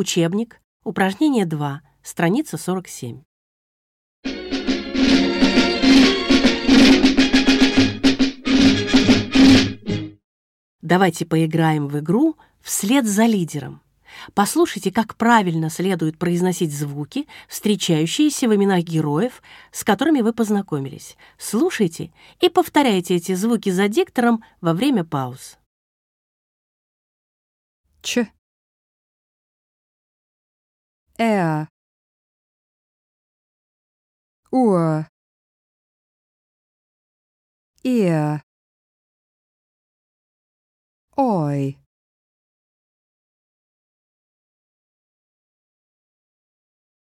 Учебник. Упражнение 2. Страница 47. Давайте поиграем в игру «Вслед за лидером». Послушайте, как правильно следует произносить звуки, встречающиеся в именах героев, с которыми вы познакомились. Слушайте и повторяйте эти звуки за диктором во время пауз. Ч. er Uhr. Ihr Oi.